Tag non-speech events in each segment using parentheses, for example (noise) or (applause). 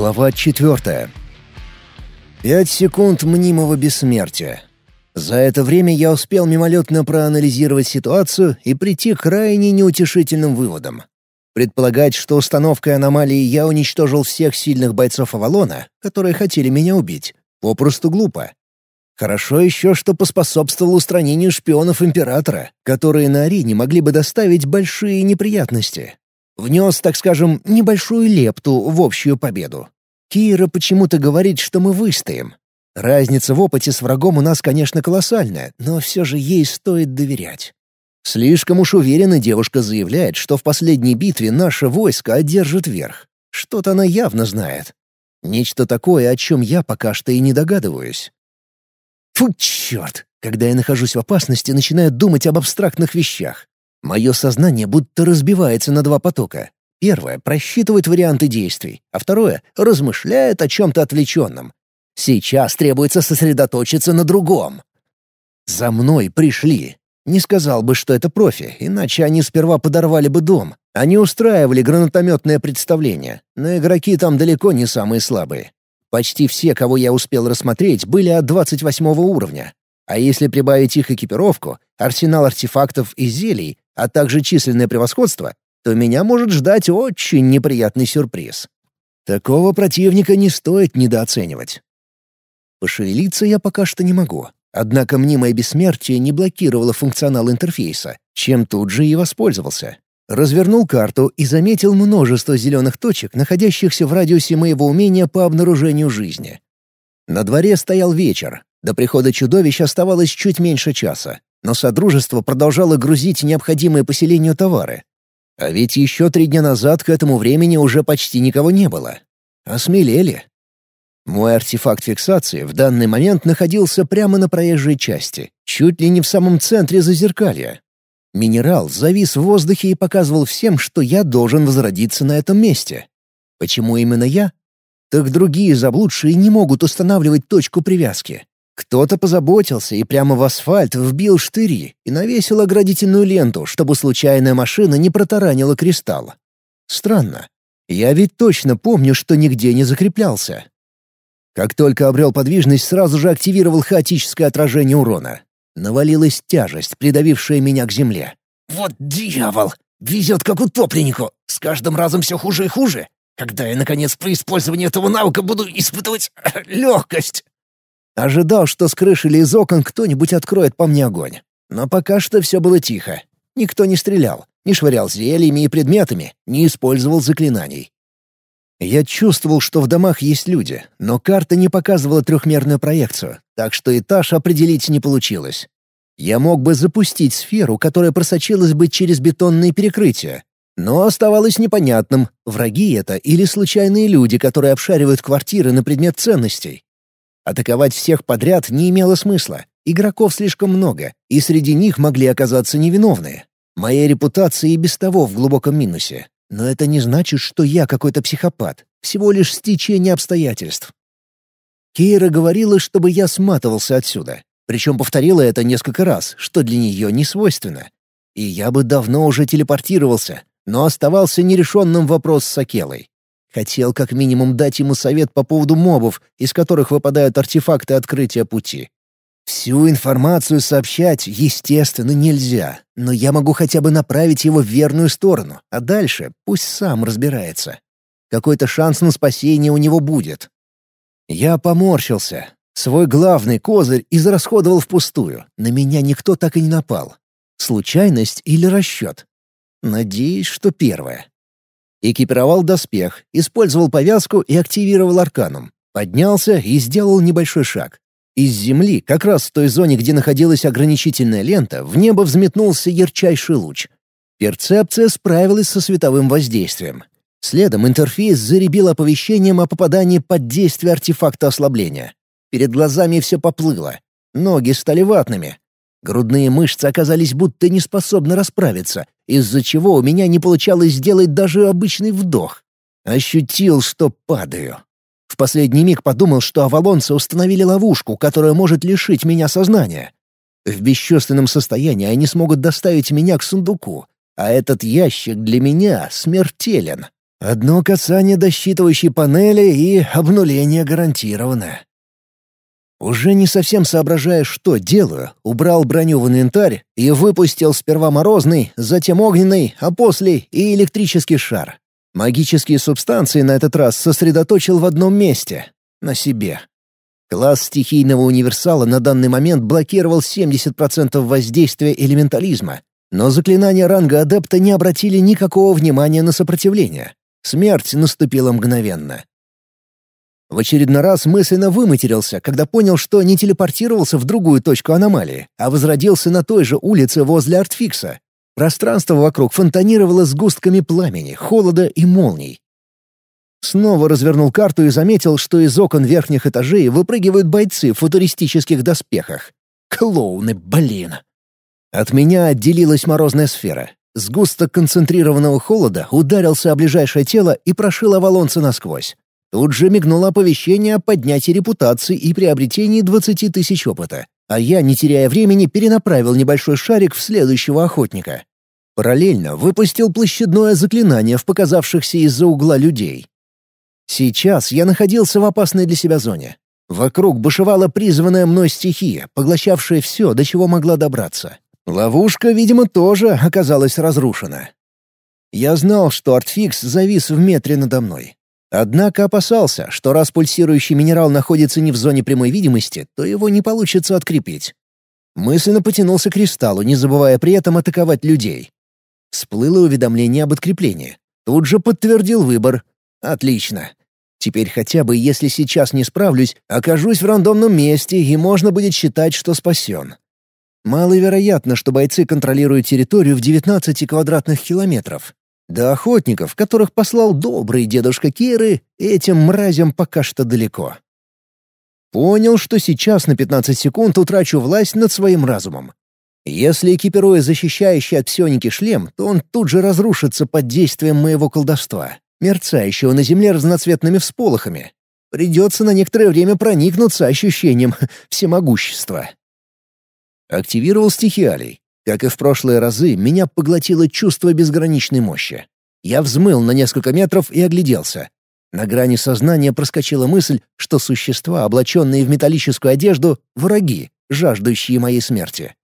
Глава четвертая. Пять секунд мнимого бессмертия. За это время я успел мимолетно проанализировать ситуацию и прийти к крайне неутешительным выводам. Предполагать, что установкой аномалии я уничтожил всех сильных бойцов Авалона, которые хотели меня убить, попросту глупо. Хорошо еще, что поспособствовал устранению шпионов Императора, которые на арене могли бы доставить большие неприятности. Внес, так скажем, небольшую лепту в общую победу. Кира почему-то говорит, что мы выстоим. Разница в опыте с врагом у нас, конечно, колоссальная, но все же ей стоит доверять. Слишком уж уверенно девушка заявляет, что в последней битве наше войско одержит верх. Что-то она явно знает. Нечто такое, о чем я пока что и не догадываюсь. Фу, черт! Когда я нахожусь в опасности, начинаю думать об абстрактных вещах. Мое сознание будто разбивается на два потока. Первое — просчитывает варианты действий, а второе — размышляет о чем-то отвлеченном. Сейчас требуется сосредоточиться на другом. За мной пришли. Не сказал бы, что это профи, иначе они сперва подорвали бы дом. Они устраивали гранатометное представление, но игроки там далеко не самые слабые. Почти все, кого я успел рассмотреть, были от 28 уровня. А если прибавить их экипировку, арсенал артефактов и зелий, а также численное превосходство, то меня может ждать очень неприятный сюрприз. Такого противника не стоит недооценивать. Пошевелиться я пока что не могу, однако мнимое бессмертие не блокировало функционал интерфейса, чем тут же и воспользовался. Развернул карту и заметил множество зеленых точек, находящихся в радиусе моего умения по обнаружению жизни. На дворе стоял вечер. До прихода чудовищ оставалось чуть меньше часа но Содружество продолжало грузить необходимые поселению товары. А ведь еще три дня назад к этому времени уже почти никого не было. Осмелели. Мой артефакт фиксации в данный момент находился прямо на проезжей части, чуть ли не в самом центре зазеркалья. Минерал завис в воздухе и показывал всем, что я должен возродиться на этом месте. Почему именно я? Так другие заблудшие не могут устанавливать точку привязки. Кто-то позаботился и прямо в асфальт вбил штыри и навесил оградительную ленту, чтобы случайная машина не протаранила кристалл. Странно. Я ведь точно помню, что нигде не закреплялся. Как только обрел подвижность, сразу же активировал хаотическое отражение урона. Навалилась тяжесть, придавившая меня к земле. «Вот дьявол! Везет как утопленнику! С каждым разом все хуже и хуже! Когда я, наконец, при использовании этого навыка буду испытывать легкость!» Ожидал, что с крыши или из окон кто-нибудь откроет по мне огонь. Но пока что все было тихо. Никто не стрелял, не швырял зельями и предметами, не использовал заклинаний. Я чувствовал, что в домах есть люди, но карта не показывала трехмерную проекцию, так что этаж определить не получилось. Я мог бы запустить сферу, которая просочилась бы через бетонные перекрытия, но оставалось непонятным, враги это или случайные люди, которые обшаривают квартиры на предмет ценностей. Атаковать всех подряд не имело смысла. Игроков слишком много, и среди них могли оказаться невиновные. Моя репутация и без того в глубоком минусе. Но это не значит, что я какой-то психопат. Всего лишь стечение обстоятельств. Кейра говорила, чтобы я сматывался отсюда. Причем повторила это несколько раз, что для нее не свойственно. И я бы давно уже телепортировался, но оставался нерешенным вопрос с Акелой. Хотел как минимум дать ему совет по поводу мобов, из которых выпадают артефакты открытия пути. Всю информацию сообщать, естественно, нельзя, но я могу хотя бы направить его в верную сторону, а дальше пусть сам разбирается. Какой-то шанс на спасение у него будет. Я поморщился. Свой главный козырь израсходовал впустую. На меня никто так и не напал. Случайность или расчет? Надеюсь, что первое. Экипировал доспех, использовал повязку и активировал арканом. Поднялся и сделал небольшой шаг. Из земли, как раз в той зоне, где находилась ограничительная лента, в небо взметнулся ярчайший луч. Перцепция справилась со световым воздействием. Следом интерфейс заребил оповещением о попадании под действие артефакта ослабления. Перед глазами все поплыло. Ноги стали ватными. Грудные мышцы оказались будто не способны расправиться, из-за чего у меня не получалось сделать даже обычный вдох. Ощутил, что падаю. В последний миг подумал, что авалонцы установили ловушку, которая может лишить меня сознания. В бесчувственном состоянии они смогут доставить меня к сундуку, а этот ящик для меня смертелен. Одно касание до считывающей панели и обнуление гарантировано. Уже не совсем соображая, что делаю, убрал броню в инвентарь и выпустил сперва морозный, затем огненный, а после и электрический шар. Магические субстанции на этот раз сосредоточил в одном месте — на себе. Класс стихийного универсала на данный момент блокировал 70% воздействия элементализма, но заклинания ранга адепта не обратили никакого внимания на сопротивление. Смерть наступила мгновенно. В очередной раз мысленно выматерился, когда понял, что не телепортировался в другую точку аномалии, а возродился на той же улице возле артфикса. Пространство вокруг фонтанировало сгустками пламени, холода и молний. Снова развернул карту и заметил, что из окон верхних этажей выпрыгивают бойцы в футуристических доспехах. Клоуны, блин! От меня отделилась морозная сфера. Сгусток концентрированного холода ударился о ближайшее тело и прошил Авалонца насквозь. Тут же мигнуло оповещение о поднятии репутации и приобретении 20 тысяч опыта, а я, не теряя времени, перенаправил небольшой шарик в следующего охотника. Параллельно выпустил площадное заклинание в показавшихся из-за угла людей. Сейчас я находился в опасной для себя зоне. Вокруг бушевала призванная мной стихия, поглощавшая все, до чего могла добраться. Ловушка, видимо, тоже оказалась разрушена. Я знал, что артфикс завис в метре надо мной. Однако опасался, что раз пульсирующий минерал находится не в зоне прямой видимости, то его не получится открепить. Мысленно потянулся к кристаллу, не забывая при этом атаковать людей. Всплыло уведомление об откреплении. Тут же подтвердил выбор. Отлично. Теперь хотя бы, если сейчас не справлюсь, окажусь в рандомном месте, и можно будет считать, что спасен. Маловероятно, что бойцы контролируют территорию в 19 квадратных километров. До охотников, которых послал добрый дедушка Киры, этим мразям пока что далеко. Понял, что сейчас на 15 секунд утрачу власть над своим разумом. Если экипирую защищающий от псионики шлем, то он тут же разрушится под действием моего колдовства, мерцающего на земле разноцветными всполохами. Придется на некоторое время проникнуться ощущением (laughs) всемогущества. Активировал стихиалий. Как и в прошлые разы, меня поглотило чувство безграничной мощи. Я взмыл на несколько метров и огляделся. На грани сознания проскочила мысль, что существа, облаченные в металлическую одежду, — враги, жаждущие моей смерти.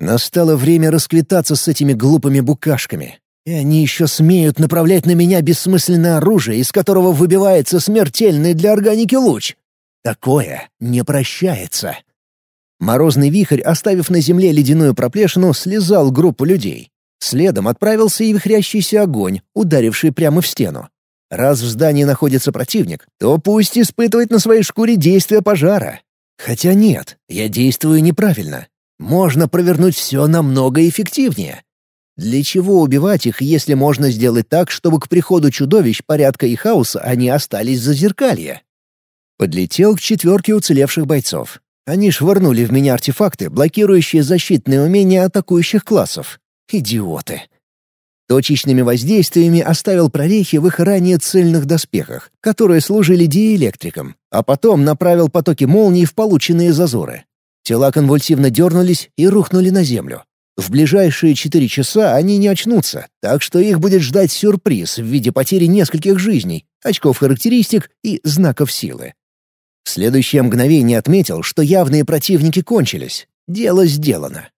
Настало время расквитаться с этими глупыми букашками. И они еще смеют направлять на меня бессмысленное оружие, из которого выбивается смертельный для органики луч. Такое не прощается. Морозный вихрь, оставив на земле ледяную проплешину, слезал группу людей. Следом отправился и вихрящийся огонь, ударивший прямо в стену. Раз в здании находится противник, то пусть испытывает на своей шкуре действие пожара. Хотя нет, я действую неправильно. Можно провернуть все намного эффективнее. Для чего убивать их, если можно сделать так, чтобы к приходу чудовищ порядка и хаоса они остались за зеркалье? Подлетел к четверке уцелевших бойцов. Они швырнули в меня артефакты, блокирующие защитные умения атакующих классов. Идиоты. Точечными воздействиями оставил прорехи в их ранее цельных доспехах, которые служили диэлектриком, а потом направил потоки молний в полученные зазоры. Тела конвульсивно дернулись и рухнули на землю. В ближайшие четыре часа они не очнутся, так что их будет ждать сюрприз в виде потери нескольких жизней, очков характеристик и знаков силы. В следующее мгновение отметил, что явные противники кончились. Дело сделано.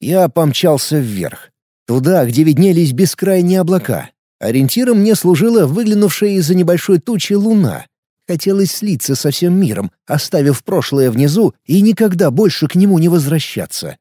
Я помчался вверх. Туда, где виднелись бескрайние облака. Ориентиром мне служила выглянувшая из-за небольшой тучи луна. Хотелось слиться со всем миром, оставив прошлое внизу и никогда больше к нему не возвращаться.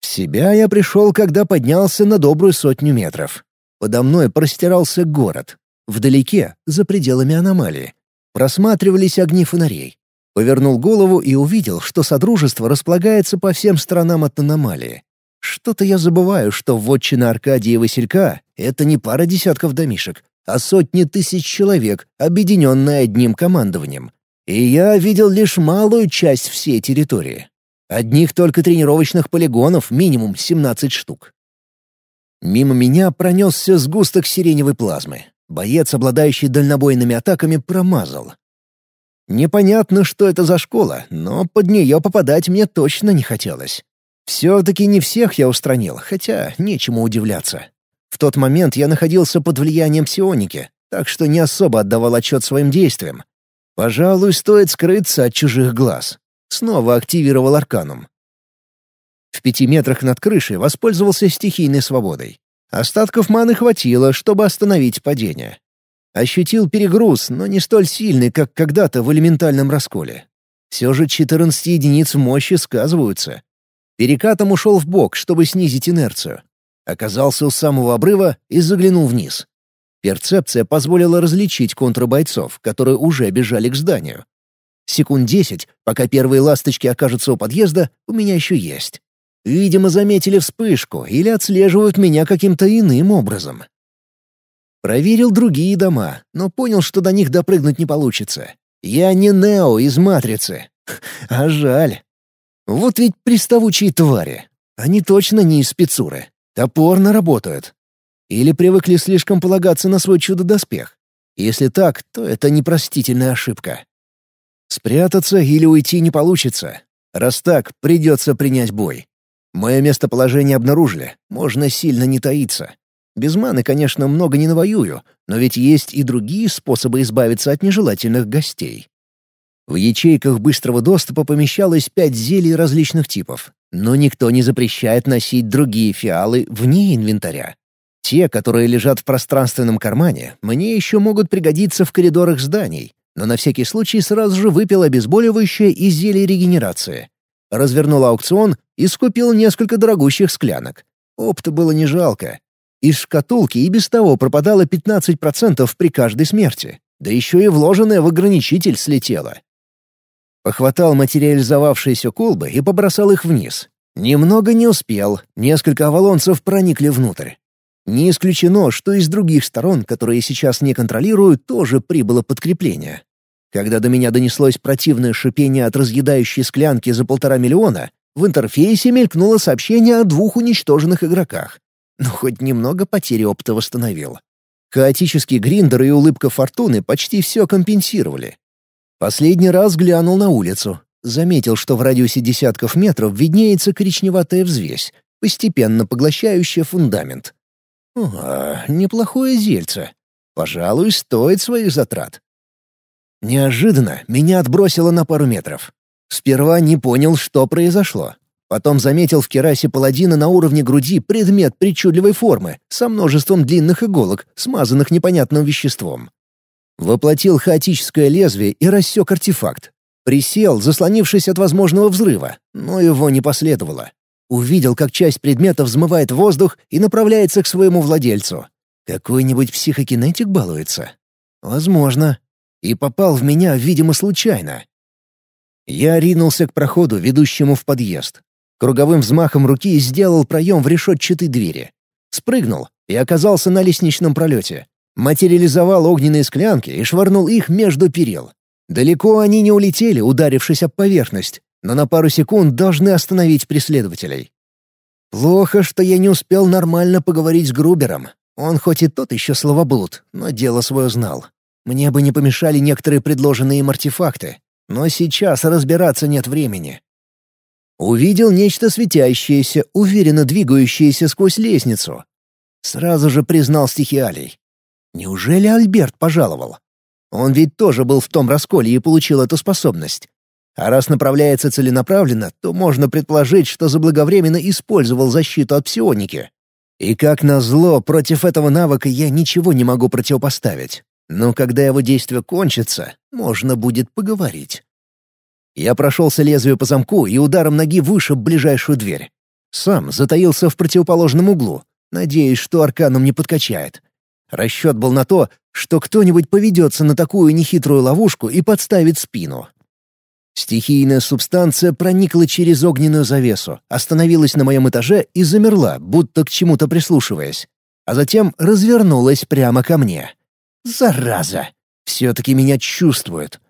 В себя я пришел, когда поднялся на добрую сотню метров. Подо мной простирался город. Вдалеке, за пределами аномалии, Просматривались огни фонарей. Повернул голову и увидел, что Содружество располагается по всем сторонам от аномалии. Что-то я забываю, что вотчина Аркадия и Василька — это не пара десятков домишек, а сотни тысяч человек, объединенные одним командованием. И я видел лишь малую часть всей территории. Одних только тренировочных полигонов минимум 17 штук. Мимо меня пронесся сгусток сиреневой плазмы. Боец, обладающий дальнобойными атаками, промазал. Непонятно, что это за школа, но под нее попадать мне точно не хотелось. Все-таки не всех я устранил, хотя нечему удивляться. В тот момент я находился под влиянием псионики, так что не особо отдавал отчет своим действиям. Пожалуй, стоит скрыться от чужих глаз. Снова активировал арканум. В пяти метрах над крышей воспользовался стихийной свободой. Остатков маны хватило, чтобы остановить падение. Ощутил перегруз, но не столь сильный, как когда-то в элементальном расколе. Все же 14 единиц мощи сказываются. Перекатом ушел в бок, чтобы снизить инерцию. Оказался у самого обрыва и заглянул вниз. Перцепция позволила различить контрбойцов, которые уже бежали к зданию. Секунд десять, пока первые ласточки окажутся у подъезда, у меня еще есть. Видимо, заметили вспышку или отслеживают меня каким-то иным образом. Проверил другие дома, но понял, что до них допрыгнуть не получится. Я не Нео из «Матрицы». (laughs) А жаль. Вот ведь приставучие твари. Они точно не из спецуры. Топорно работают. Или привыкли слишком полагаться на свой чудо-доспех. Если так, то это непростительная ошибка. Спрятаться или уйти не получится. Раз так, придется принять бой. Мое местоположение обнаружили, можно сильно не таиться. Без маны, конечно, много не навоюю, но ведь есть и другие способы избавиться от нежелательных гостей. В ячейках быстрого доступа помещалось пять зелий различных типов, но никто не запрещает носить другие фиалы вне инвентаря. Те, которые лежат в пространственном кармане, мне еще могут пригодиться в коридорах зданий, но на всякий случай сразу же выпил обезболивающее и зелье регенерации. Развернул аукцион и скупил несколько дорогущих склянок. Опыта было не жалко. Из шкатулки и без того пропадало 15% при каждой смерти. Да еще и вложенное в ограничитель слетело. Похватал материализовавшиеся колбы и побросал их вниз. Немного не успел, несколько авалонцев проникли внутрь. Не исключено, что из других сторон, которые сейчас не контролирую, тоже прибыло подкрепление. Когда до меня донеслось противное шипение от разъедающей склянки за полтора миллиона, в интерфейсе мелькнуло сообщение о двух уничтоженных игроках. Но хоть немного потери опыта восстановил. Хаотический гриндер и улыбка фортуны почти все компенсировали. Последний раз глянул на улицу. Заметил, что в радиусе десятков метров виднеется коричневатая взвесь, постепенно поглощающая фундамент. О, неплохое зельце. Пожалуй, стоит своих затрат. Неожиданно меня отбросило на пару метров. Сперва не понял, что произошло. Потом заметил в керасе паладина на уровне груди предмет причудливой формы со множеством длинных иголок, смазанных непонятным веществом. Воплотил хаотическое лезвие и рассек артефакт. Присел, заслонившись от возможного взрыва, но его не последовало. Увидел, как часть предмета взмывает воздух и направляется к своему владельцу. Какой-нибудь психокинетик балуется? Возможно. И попал в меня, видимо, случайно. Я ринулся к проходу, ведущему в подъезд. Круговым взмахом руки сделал проем в решетчатой двери. Спрыгнул и оказался на лестничном пролете. Материализовал огненные склянки и швырнул их между перил. Далеко они не улетели, ударившись об поверхность, но на пару секунд должны остановить преследователей. Плохо, что я не успел нормально поговорить с Грубером. Он хоть и тот еще словоблуд, но дело свое знал. Мне бы не помешали некоторые предложенные им артефакты, но сейчас разбираться нет времени. Увидел нечто светящееся, уверенно двигающееся сквозь лестницу. Сразу же признал стихиалий. Неужели Альберт пожаловал? Он ведь тоже был в том расколе и получил эту способность. А раз направляется целенаправленно, то можно предположить, что заблаговременно использовал защиту от псионики. И как назло, против этого навыка я ничего не могу противопоставить. Но когда его действие кончится, можно будет поговорить. Я прошелся лезвию по замку и ударом ноги вышиб ближайшую дверь. Сам затаился в противоположном углу, надеясь, что арканом не подкачает. Расчет был на то, что кто-нибудь поведется на такую нехитрую ловушку и подставит спину. Стихийная субстанция проникла через огненную завесу, остановилась на моем этаже и замерла, будто к чему-то прислушиваясь. А затем развернулась прямо ко мне. «Зараза! Все-таки меня чувствуют!»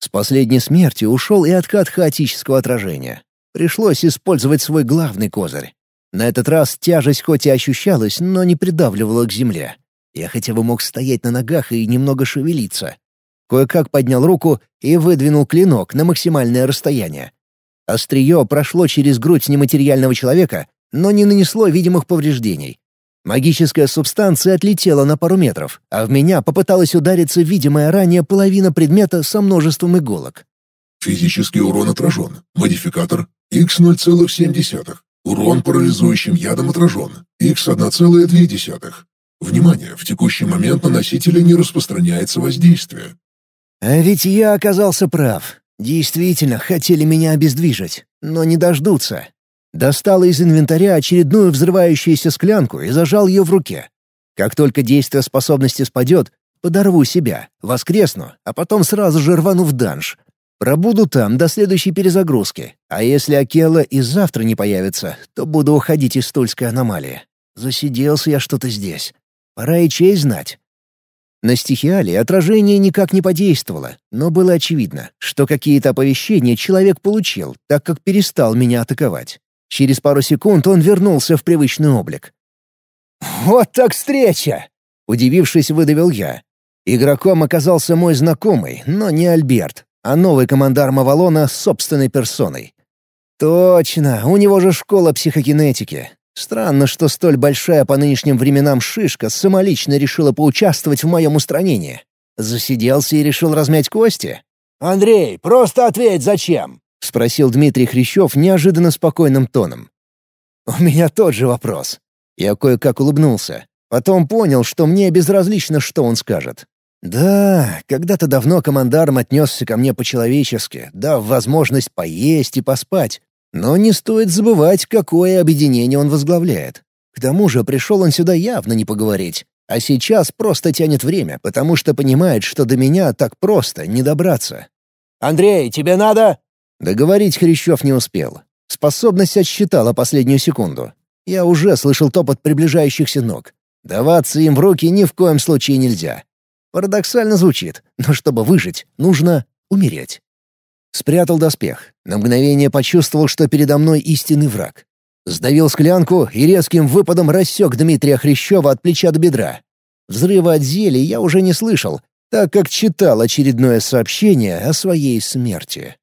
С последней смерти ушел и откат хаотического отражения. Пришлось использовать свой главный козырь. На этот раз тяжесть хоть и ощущалась, но не придавливала к земле. Я хотя бы мог стоять на ногах и немного шевелиться. Кое-как поднял руку и выдвинул клинок на максимальное расстояние. Острие прошло через грудь нематериального человека, но не нанесло видимых повреждений. Магическая субстанция отлетела на пару метров, а в меня попыталась удариться видимая ранее половина предмета со множеством иголок. Физический урон отражен. Модификатор X0,7. Урон парализующим ядом отражен. X1,2. Внимание, в текущий момент на носителя не распространяется воздействие. А ведь я оказался прав. Действительно, хотели меня обездвижить, но не дождутся. Достал из инвентаря очередную взрывающуюся склянку и зажал ее в руке. Как только действие способности спадет, подорву себя, воскресну, а потом сразу же рвану в данж. Пробуду там до следующей перезагрузки, а если Акела и завтра не появится, то буду уходить из Тульской аномалии. Засиделся я что-то здесь. Пора и честь знать. На стихиале отражение никак не подействовало, но было очевидно, что какие-то оповещения человек получил, так как перестал меня атаковать. Через пару секунд он вернулся в привычный облик. «Вот так встреча!» — удивившись, выдавил я. Игроком оказался мой знакомый, но не Альберт, а новый командар Мавалона с собственной персоной. «Точно, у него же школа психокинетики. Странно, что столь большая по нынешним временам шишка самолично решила поучаствовать в моем устранении. Засиделся и решил размять кости? «Андрей, просто ответь, зачем?» — спросил Дмитрий Хрящев неожиданно спокойным тоном. «У меня тот же вопрос». Я кое-как улыбнулся. Потом понял, что мне безразлично, что он скажет. Да, когда-то давно командарм отнесся ко мне по-человечески, дав возможность поесть и поспать, но не стоит забывать, какое объединение он возглавляет. К тому же пришел он сюда явно не поговорить, а сейчас просто тянет время, потому что понимает, что до меня так просто не добраться. «Андрей, тебе надо?» Договорить Хрящев не успел. Способность отсчитала последнюю секунду. Я уже слышал топот приближающихся ног. Даваться им в руки ни в коем случае нельзя. Парадоксально звучит, но чтобы выжить, нужно умереть. Спрятал доспех. На мгновение почувствовал, что передо мной истинный враг. Сдавил склянку и резким выпадом рассек Дмитрия Хрящева от плеча до бедра. Взрыва от зелий я уже не слышал, так как читал очередное сообщение о своей смерти.